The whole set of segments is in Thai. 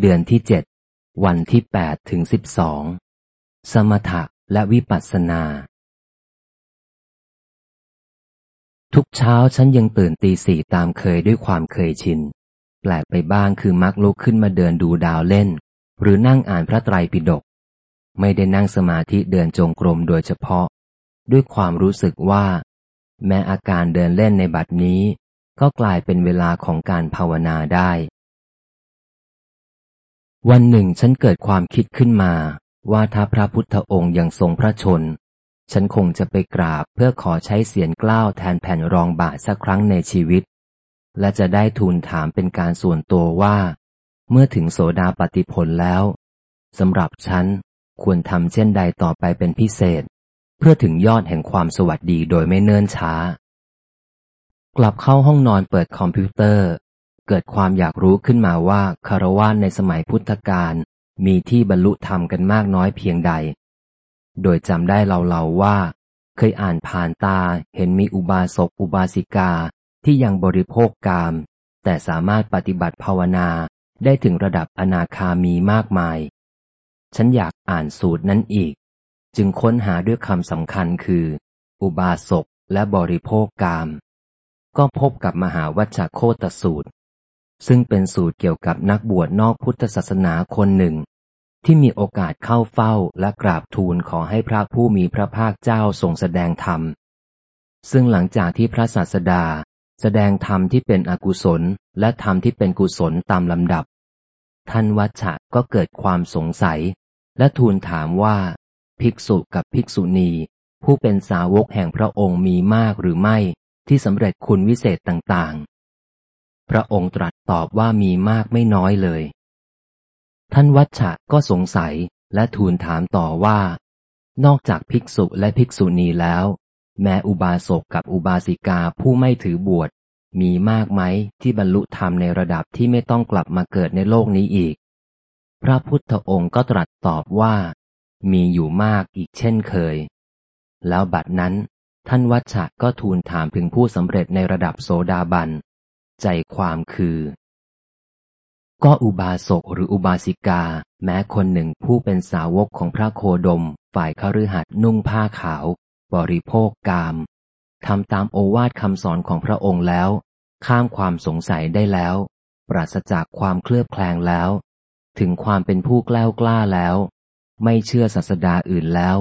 เดือนที่เจ็ดวันที่แปดถึงสิบสองสมถะและวิปัสสนา ทุกเช้าฉันยังตื่นตีสี่ตามเคยด้วยความเคยชิน แปลกไปบ้างคือมักลุกขึ้นมาเดินดูดาวเล่น หรือนั่งอ่านพระไตรปิฎกไม่ได้นั่งสมาธิเดินจงกรมโดยเฉพาะ ด้วยความรู้สึกว่า แม้อาการเดินเล่นในบัดนี้ ก็กลายเป็นเวลาของการภาวนาได้ วันหนึ่งฉันเกิดความคิดขึ้นมา ว่าถ้าพระพุทธองค์ยังทรงพระชน ฉันคงจะไปกราบเพื่อขอใช้เสียงกล้าวแทนแผ่นรองบาทสักครั้งในชีวิต และจะได้ทูลถามเป็นการส่วนตัวว่า เมื่อถึงโสดาปฏิผลแล้วสำหรับฉันควรทำเช่นใดต่อไปเป็นพิเศษ เพื่อถึงยอดแห่งความสวัสดีโดยไม่เนิ่นช้า กลับเข้าห้องนอนเปิดคอมพิวเตอร์ เกิดความอยากรู้ขึ้นมาว่าคารวะในสมัยพุทธกาลมีที่บรรลุธรรมกันมากน้อยเพียงใด โดยจำได้เล่าๆว่า เคยอ่านผ่านตาเห็นมีอุบาสกอุบาสิกาที่ยังบริโภคกาม แต่สามารถปฏิบัติภาวนาได้ถึงระดับอนาคามีมากมาย ฉันอยากอ่านสูตรนั้นอีก จึงค้นหาด้วยคำสำคัญคือ อุบาสกและบริโภคกาม ก็พบกับมหาวัชโคตสูตร ซึ่งเป็นสูตรเกี่ยวกับนักบวชนอกพุทธศาสนาคนหนึ่ง ที่มีโอกาสเข้าเฝ้าและกราบทูลขอให้พระผู้มีพระภาคเจ้าทรงแสดงธรรม ซึ่งหลังจากที่พระศาสดา แสดงธรรมที่เป็นอกุศลและธรรมที่เป็นกุศลตามลำดับ ท่านวัชชะก็เกิดความสงสัย และทูลถามว่า ภิกษุกับภิกษุณีผู้เป็นสาวกแห่งพระองค์มีมากหรือไม่ที่สำเร็จคุณวิเศษต่างๆ พระองค์ตรัส ตอบว่ามีมากไม่น้อยเลย ท่านวัชชะก็สงสัยและทูลถามต่อว่า นอกจากภิกษุและภิกษุณีแล้ว แม้อุบาสกกับอุบาสิกาผู้ไม่ถือบวช มีมากไหมที่บรรลุธรรมในระดับที่ไม่ต้องกลับมาเกิดในโลกนี้อีก พระพุทธองค์ก็ตรัสตอบว่า มีอยู่มากอีกเช่นเคย แล้วบัดนั้นท่านวัชชะก็ทูลถามถึงผู้สำเร็จในระดับโสดาบัน ใจความคือ ก็อุบาสกหรืออุบาสิกา แม้คนหนึ่งผู้เป็นสาวกของพระโคดม ฝ่ายคฤหัสนุ่งผ้าขาว บริโภคกามทำตามโอวาทคำสอนของพระองค์แล้ว ข้ามความสงสัยได้แล้ว ปราศจากความเคลือบแคลงแล้ว ถึงความเป็นผู้กล้ากล้าแล้ว ไม่เชื่อศาสดาอื่นแล้ว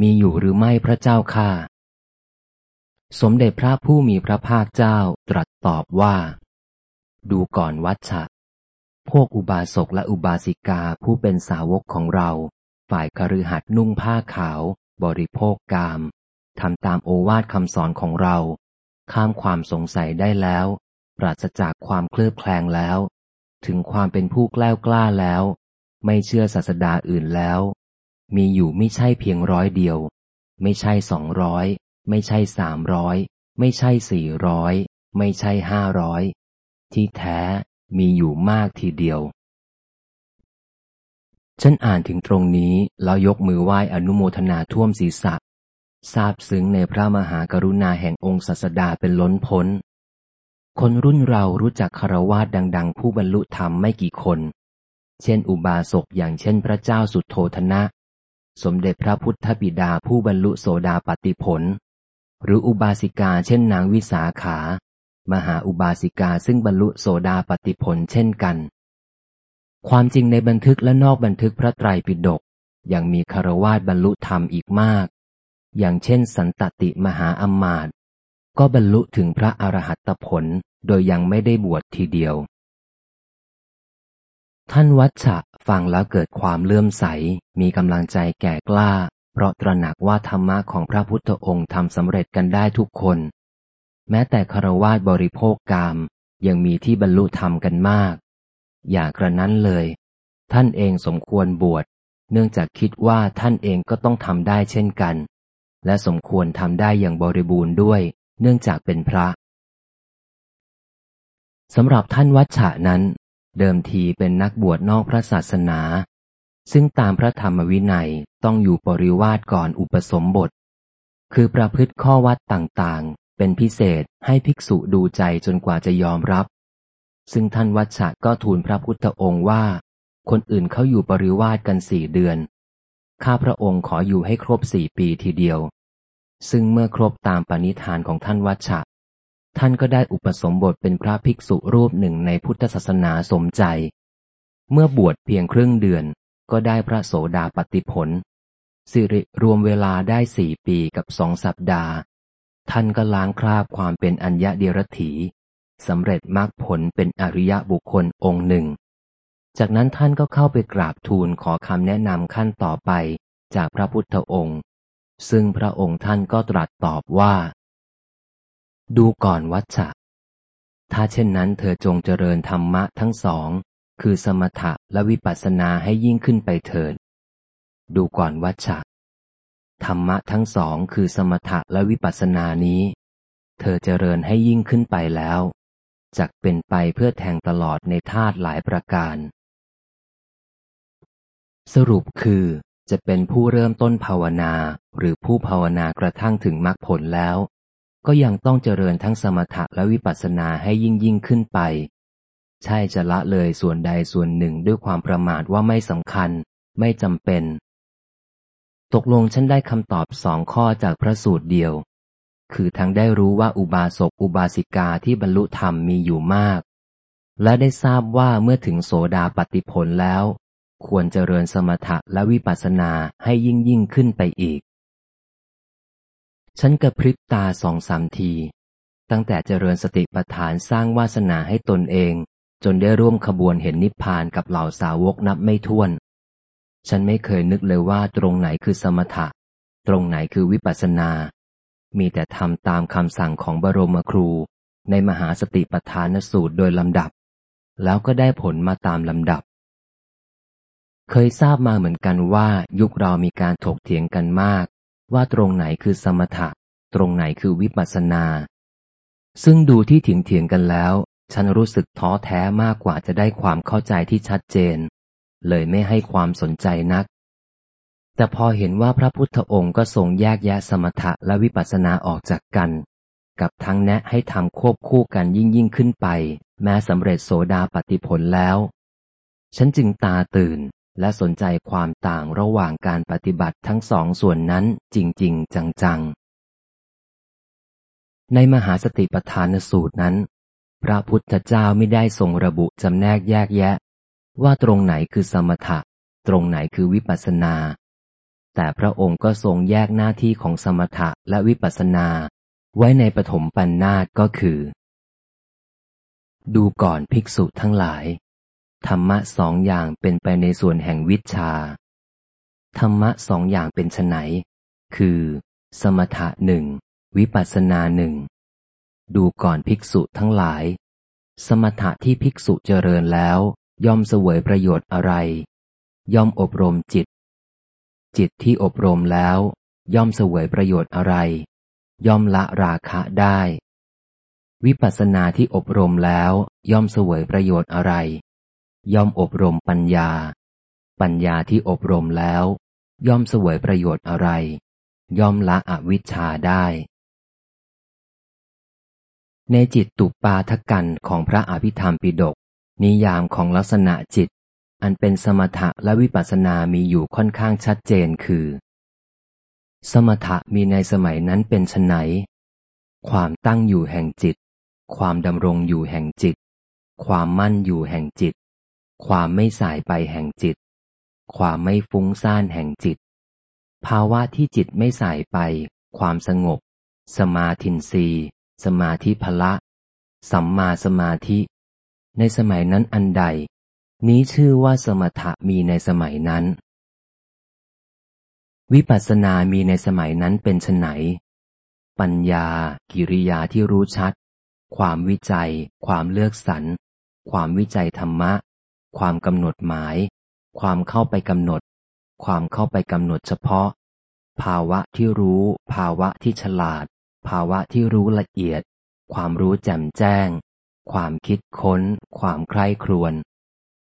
มีอยู่หรือไม่พระเจ้าข้า สมเด็จพระผู้มีพระภาคเจ้าตรัสตอบว่า ดูก่อนวัชชะ พวกอุบาสกและอุบาสิกาผู้เป็นสาวกของเรา ฝ่ายคฤหัสนุ่งผ้าขาว บริโภคกามทำตามโอวาทคำสอนของเรา ข้ามความสงสัยได้แล้ว ปราศจากความเคลือบแคลงแล้ว ถึงความเป็นผู้กล้ากล้าแล้ว ไม่เชื่อศาสดาอื่นแล้ว มีอยู่ไม่ใช่เพียงร้อยเดียว ไม่ใช่สองร้อย ไม่ใช่สามร้อยไม่ใช่สี่ร้อยไม่ใช่ห้าร้อยที่แท้มีอยู่มากทีเดียว ฉันอ่านถึงตรงนี้แล้วยกมือไหว้อนุโมทนาท่วมศีรษะซาบซึ้งในพระมหากรุณาแห่งองค์ศาสดาเป็นล้นพ้น คนรุ่นเรารู้จักคารวาสดัง ๆ ผู้บรรลุธรรมไม่กี่คน เช่นอุบาสกอย่างเช่นพระเจ้าสุดโทธนะ สมเด็จพระพุทธบิดาผู้บรรลุโสดาปติผล หรืออุบาสิกาเช่นนางวิสาขา มหาอุบาสิกาซึ่งบรรลุโสดาปติผลเช่นกัน ความจริงในบันทึกและนอกบันทึกพระไตรปิฎกยังมีคารวาสบรรลุธรรมอีกมาก อย่างเช่น สันตติมหาอมมาตก็บรรลุถึงพระอรหัตผลโดยยังไม่ได้บวชทีเดียว ท่านวัชชะฟังแล้วเกิดความเลื่อมใส มีกำลังใจแก่กล้า เพราะตระหนักว่าธรรมะของพระพุทธองค์ทำสำเร็จกันได้ทุกคน แม้แต่คารวาสบริโภคกามยังมีที่บรรลุธรรมกันมาก อย่ากระนั้นเลย ท่านเองสมควรบวช เนื่องจากคิดว่าท่านเองก็ต้องทำได้เช่นกัน และสมควรทำได้อย่างบริบูรณ์ด้วย เนื่องจากเป็นพระสำหรับท่านวัชชะนั้น เดิมทีเป็นนักบวชนอกพระศาสนา ซึ่งตามพระธรรมวินัยต้องอยู่ปริวาสก่อนอุปสมบท คือประพฤติข้อวัดต่างๆ เป็นพิเศษให้ภิกษุดูใจจนกว่าจะยอมรับ ซึ่งท่านวัชชะก็ทูลพระพุทธองค์ว่า คนอื่นเขาอยู่ปริวาสกันสี่เดือน ข้าพระองค์ขออยู่ให้ครบสี่ปีทีเดียว ซึ่งเมื่อครบตามปณิธานของท่านวัชชะ ท่านก็ได้อุปสมบทเป็นพระภิกษุรูปหนึ่งในพุทธศาสนาสมใจ เมื่อบวชเพียงครึ่งเดือน ก็ได้พระโสดาปติผล สิริรวมเวลาได้สี่ปีกับสองสัปดาห์ ท่านก็ล้างคราบความเป็นอัญญะเดียรถีสำเร็จมรรคผลเป็นอริยบุคคลองค์หนึ่ง จากนั้นท่านก็เข้าไปกราบทูลขอคำแนะนำขั้นต่อไปจากพระพุทธองค์ ซึ่งพระองค์ท่านก็ตรัสตอบว่า ดูก่อนวัชชะถ้าเช่นนั้นเธอจงเจริญธรรมะทั้งสอง คือสมถะและวิปัสสนาให้ยิ่งขึ้นไปเถิด ดูก่อนวัชชะ ธรรมะทั้งสองคือสมถะและวิปัสสนานี้ เธอเจริญให้ยิ่งขึ้นไปแล้วจักเป็นไปเพื่อแทงตลอดในธาตุหลายประการ สรุปคือจะเป็นผู้เริ่มต้นภาวนาหรือผู้ภาวนากระทั่งถึงมรรคผลแล้ว ก็ยังต้องเจริญทั้งสมถะและวิปัสสนาให้ยิ่งยิ่งขึ้นไป ใช่จะละเลยส่วนใดส่วนหนึ่งด้วยความประมาทว่าไม่สำคัญ ไม่จำเป็น ตกลงฉันได้คำตอบสองข้อจากพระสูตรเดียว คือทั้งได้รู้ว่าอุบาสกอุบาสิกาที่บรรลุธรรมมีอยู่มาก และได้ทราบว่าเมื่อถึงโสดาปติผลแล้ว ควรเจริญสมถะและวิปัสสนาให้ยิ่งยิ่งขึ้นไปอีก ฉันกระพริบตาสองสามทีตั้งแต่เจริญสติปัฏฐานสร้างวาสนาให้ตนเอง จนได้ร่วมขบวนเห็นนิพพานกับเหล่าสาวกนับไม่ถ้วน ฉันไม่เคยนึกเลยว่าตรงไหนคือสมถะ ตรงไหนคือวิปัสสนา มีแต่ทำตามคำสั่งของบรมครู ในมหาสติปัฏฐานสูตรโดยลำดับ แล้วก็ได้ผลมาตามลำดับ เคยทราบมาเหมือนกันว่ายุคเรามีการถกเถียงกันมาก ว่าตรงไหนคือสมถะ ตรงไหนคือวิปัสสนา ซึ่งดูที่เถียงเถียงกันแล้ว ฉันรู้สึกท้อแท้มากกว่าจะได้ความเข้าใจที่ชัดเจน เลยไม่ให้ความสนใจนัก แต่พอเห็นว่าพระพุทธองค์ก็ทรงแยกแยะสมถะและวิปัสสนาออกจากกัน กับทั้งแนะให้ทำควบคู่กันยิ่งยิ่งขึ้นไป แม้สำเร็จโสดาปฏิผลแล้ว ฉันจึงตาตื่นและสนใจความต่างระหว่างการปฏิบัติทั้งสองส่วนนั้นจริง ๆ จัง ๆ ในมหาสติปัฏฐานสูตรนั้น พระพุทธเจ้าไม่ได้ทรงระบุจำแนกแยกแยะ ว่าตรงไหนคือสมถะ ตรงไหนคือวิปัสสนา แต่พระองค์ก็ทรงแยกหน้าที่ของสมถะและวิปัสสนา ไว้ในปฐมปัญนนาตก็คือ ดูก่อนภิกษุทั้งหลาย ธรรมะสองอย่างเป็นไปในส่วนแห่งวิชา ธรรมะสองอย่างเป็นไนคือ สมถะหนึ่งวิปัสสนาหนึ่ง ดูก่อนภิกษุทั้งหลาย สมถะที่ภิกษุเจริญแล้ว ย่อมเสวยประโยชน์อะไร ย่อมอบรมจิต จิตที่อบรมแล้ว ย่อมเสวยประโยชน์อะไร ย่อมละราคะได้ วิปัสสนาที่อบรมแล้ว ย่อมเสวยประโยชน์อะไร ย่อมอบรมปัญญา ปัญญาที่อบรมแล้ว ย่อมเสวยประโยชน์อะไร ย่อมละอวิชชาได้ ในจิตตุปาทกันของพระอภิธรรมปิฎกนิยามของลักษณะจิต อันเป็นสมถะและวิปัสสนามีอยู่ค่อนข้างชัดเจนคือ สมถะมีในสมัยนั้นเป็นไนความตั้งอยู่แห่งจิต ความดำรงอยู่แห่งจิต ความมั่นอยู่แห่งจิต ความไม่สายไปแห่งจิต ความไม่ฟุ้งซ่านแห่งจิต ภาวะที่จิตไม่สายไป ความสงบ สมาธินรี สมาธิพละ สัมมาสมาธิ ในสมัยนั้นอันใด นี้ชื่อว่าสมถะมีในสมัยนั้น วิปัสสนามีในสมัยนั้นเป็นไนปัญญา กิริยาที่รู้ชัด ความวิจัย ความเลือกสรรความวิจัยธรรมะ ความกำหนดหมาย ความเข้าไปกำหนด ความเข้าไปกำหนดเฉพาะ ภาวะที่รู้ ภาวะที่ฉลาด ภาวะที่รู้ละเอียด ความรู้แจ่มแจ้ง ความคิดค้น ความใคร่ครวญ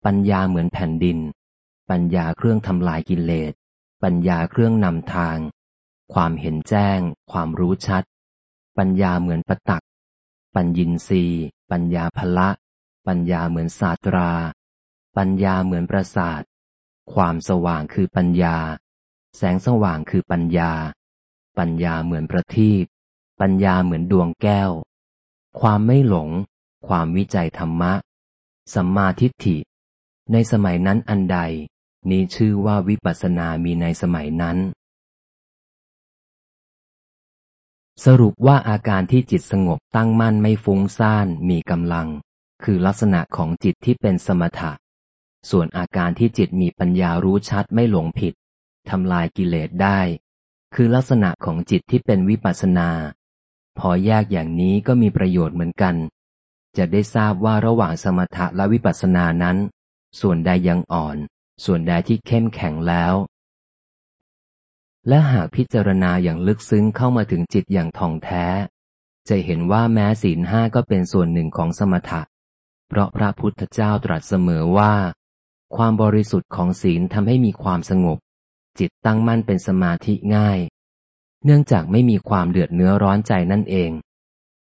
ปัญญาเหมือนแผ่นดิน ปัญญาเครื่องทำลายกิเลส ปัญญาเครื่องนำทาง ความเห็นแจ้ง ความรู้ชัด ปัญญาเหมือนประตัก ปัญญินรีปัญญาพละ ปัญญาเหมือนศาสตรา ปัญญาเหมือนประสาท ความสว่างคือปัญญา แสงสว่างคือปัญญา ปัญญาเหมือนประทีป ปัญญาเหมือนดวงแก้ว ความไม่หลง ความวิจัยธรรมะ สัมมาทิฏฐิ ในสมัยนั้นอันใด นี้ชื่อว่าวิปัสสนามีในสมัยนั้น สรุปว่าอาการที่จิตสงบตั้งมั่นไม่ฟุ้งซ่านมีกำลัง คือลักษณะของจิตที่เป็นสมถะ ส่วนอาการที่จิตมีปัญญารู้ชัดไม่หลงผิดทำลายกิเลสได้ คือลักษณะของจิตที่เป็นวิปัสสนา พอแยกอย่างนี้ก็มีประโยชน์เหมือนกัน จะได้ทราบว่าระหว่างสมถะและวิปัสสนานั้น ส่วนใดยังอ่อน ส่วนใดที่เข้มแข็งแล้ว และหากพิจารณาอย่างลึกซึ้งเข้ามาถึงจิตอย่างท่องแท้ จะเห็นว่าแม้ศีลห้าก็เป็นส่วนหนึ่งของสมถะ เพราะพระพุทธเจ้าตรัสเสมอว่า ความบริสุทธิ์ของศีลทำให้มีความสงบ จิตตั้งมั่นเป็นสมาธิง่าย เนื่องจากไม่มีความเดือดเนื้อร้อนใจนั่นเอง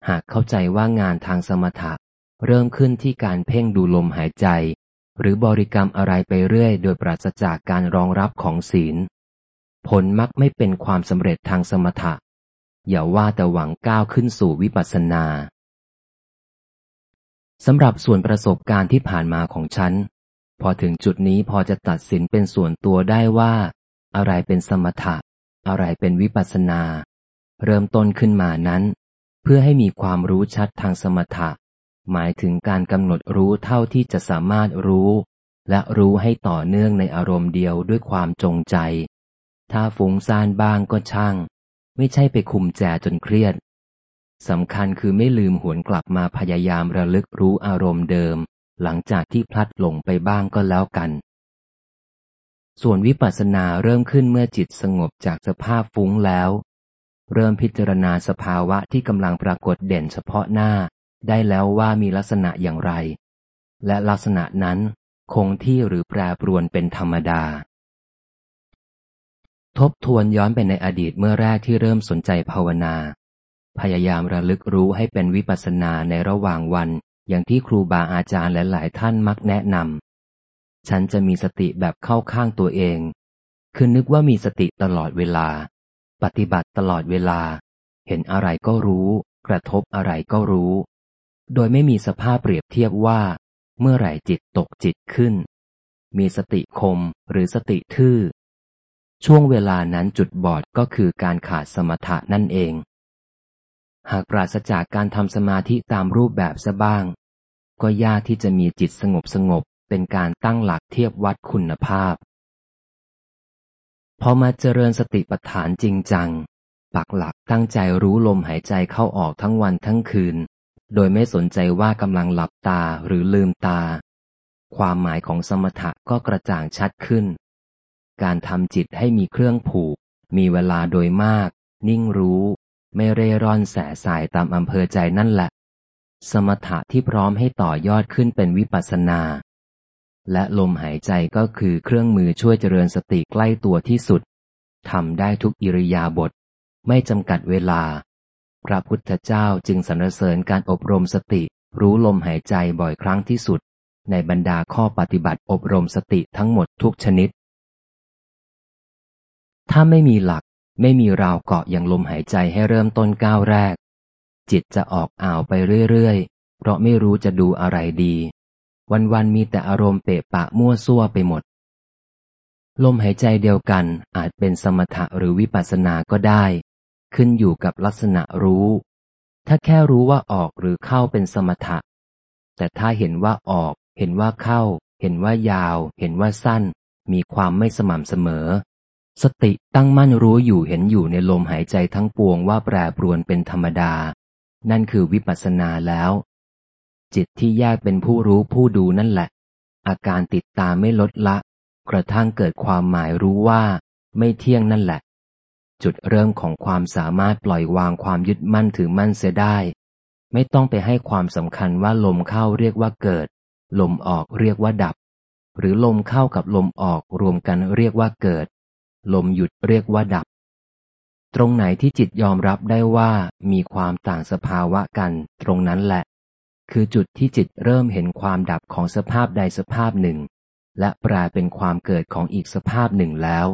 หากเข้าใจว่างานทางสมถะ เริ่มขึ้นที่การเพ่งดูลมหายใจ หรือบริกรรมอะไรไปเรื่อย โดยปราศจากการรองรับของศีล ผลมักไม่เป็นความสำเร็จทางสมถะ อย่าว่าแต่หวังก้าวขึ้นสู่วิปัสสนาสำหรับส่วนประสบการณ์ที่ผ่านมาของฉัน พอถึงจุดนี้พอจะตัดสินเป็นส่วนตัวได้ว่า อะไรเป็นสมถะ อะไรเป็นวิปัสสนา เริ่มต้นขึ้นมานั้น เพื่อให้มีความรู้ชัดทางสมถะ หมายถึงการกำหนดรู้เท่าที่จะสามารถรู้ และรู้ให้ต่อเนื่องในอารมณ์เดียวด้วยความจงใจ ถ้าฟุ้งซ่านบ้างก็ช่าง ไม่ใช่ไปคุมแจจนเครียดสำคัญคือไม่ลืมหวนกลับมาพยายามระลึกรู้อารมณ์เดิม หลังจากที่พลัดหลงไปบ้างก็แล้วกัน ส่วนวิปัสสนาเริ่มขึ้นเมื่อจิตสงบจากสภาพฟุ้งแล้ว เริ่มพิจารณาสภาวะที่กำลังปรากฏเด่นเฉพาะหน้า ได้แล้วว่ามีลักษณะอย่างไร และลักษณะนั้นคงที่หรือแปรปรวนเป็นธรรมดา ทบทวนย้อนไปในอดีตเมื่อแรกที่เริ่มสนใจภาวนา พยายามระลึกรู้ให้เป็นวิปัสสนาในระหว่างวัน อย่างที่ครูบาอาจารย์และหลายท่านมักแนะนำ ฉันจะมีสติแบบเข้าข้างตัวเอง คือนึกว่ามีสติตลอดเวลา ปฏิบัติตลอดเวลา เห็นอะไรก็รู้ กระทบอะไรก็รู้ โดยไม่มีสภาพเปรียบเทียบว่า เมื่อไหร่จิตตกจิตขึ้น มีสติคมหรือสติทื่อ ช่วงเวลานั้นจุดบอดก็คือการขาดสมถะนั่นเอง หากปราศจากการทำสมาธิตามรูปแบบซะบ้าง ก็ยากที่จะมีจิตสงบสงบ เป็นการตั้งหลักเทียบวัดคุณภาพ พอมาเจริญสติปัฏฐานจริงจัง ปักหลักตั้งใจรู้ลมหายใจเข้าออกทั้งวันทั้งคืน โดยไม่สนใจว่ากำลังหลับตาหรือลืมตา ความหมายของสมถะก็กระจ่างชัดขึ้น การทำจิตให้มีเครื่องผูก มีเวลาโดยมาก นิ่งรู้ ไม่เร่ร่อนแสสายตามอำเภอใจนั่นแหละสมถะที่พร้อมให้ต่อยอดขึ้นเป็นวิปัสสนา และลมหายใจก็คือเครื่องมือช่วยเจริญสติใกล้ตัวที่สุดทำได้ทุกอิริยาบถไม่จำกัดเวลา พระพุทธเจ้าจึงสรรเสริญการอบรมสติ รู้ลมหายใจบ่อยครั้งที่สุด ในบรรดาข้อปฏิบัติอบรมสติทั้งหมดทุกชนิด ถ้าไม่มีหลักไม่มีราวเกาะอย่างลมหายใจให้เริ่มต้นก้าวแรก จิตจะออกอ่าวไปเรื่อยๆ เพราะไม่รู้จะดูอะไรดี วันๆมีแต่อารมณ์เปะปะมั่วซั่วไปหมด ลมหายใจเดียวกันอาจเป็นสมถะหรือวิปัสสนาก็ได้ ขึ้นอยู่กับลักษณะรู้ ถ้าแค่รู้ว่าออกหรือเข้าเป็นสมถะ แต่ถ้าเห็นว่าออก เห็นว่าเข้า เห็นว่ายาว เห็นว่าสั้น มีความไม่สม่ำเสมอ สติตั้งมั่นรู้อยู่เห็นอยู่ในลมหายใจทั้งปวงว่าแปรปรวนเป็นธรรมดา นั่นคือวิปัสสนาแล้ว จิตที่แยกเป็นผู้รู้ผู้ดูนั่นแหละ อาการติดตามไม่ลดละ กระทั่งเกิดความหมายรู้ว่า ไม่เที่ยงนั่นแหละ จุดเริ่มของความสามารถปล่อยวางความยึดมั่นถือมั่นเสียได้ ไม่ต้องไปให้ความสำคัญว่าลมเข้าเรียกว่าเกิด ลมออกเรียกว่าดับ หรือลมเข้ากับลมออกรวมกันเรียกว่าเกิด ลมหยุดเรียกว่าดับตรงไหนที่จิตยอมรับได้ว่ามีความต่างสภาวะกันตรงนั้นแหละ คือจุดที่จิตเริ่มเห็นความดับของสภาพใดสภาพหนึ่ง และแปลเป็นความเกิดของอีกสภาพหนึ่งแล้ว